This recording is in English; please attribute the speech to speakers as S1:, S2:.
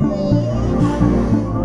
S1: Oh.